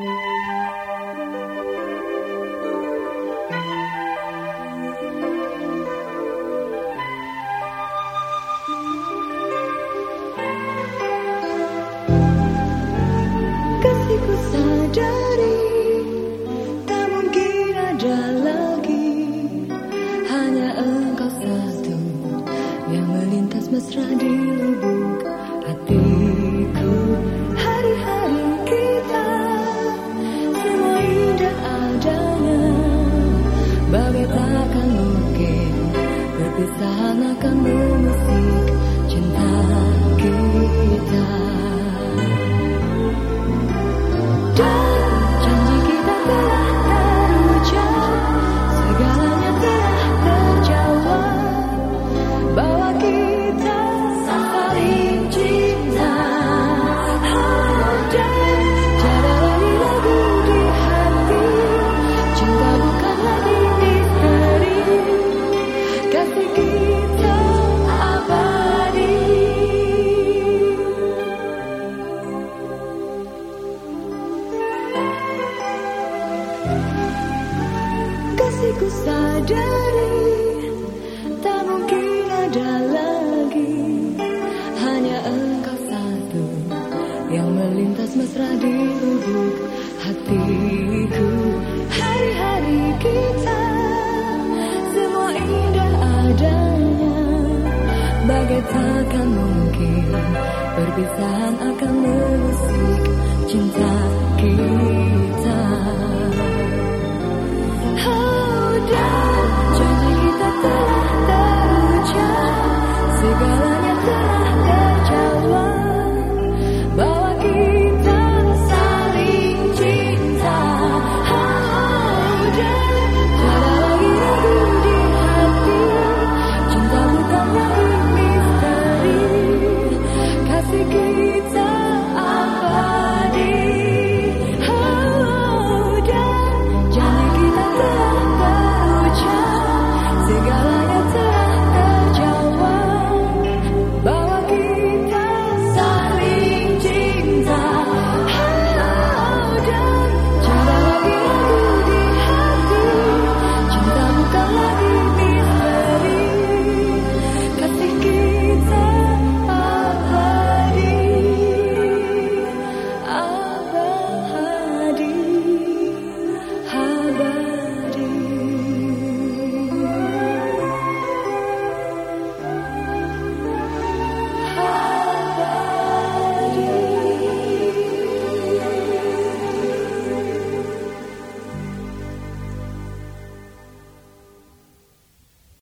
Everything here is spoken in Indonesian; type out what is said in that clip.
Kasihku sadari tak mungkin ada lagi. Hanya engkau satu yang melintas mesra di lubuk perpisahan akan mengusik cinta Kasihku sadari Tak mungkin ada lagi. Hanya engkau satu Yang melintas mesra di lubuk hatiku. Hari-hari kita Semua indah adanya. Bagai takkan mungkin Perpisahan akan mengusik cinta kita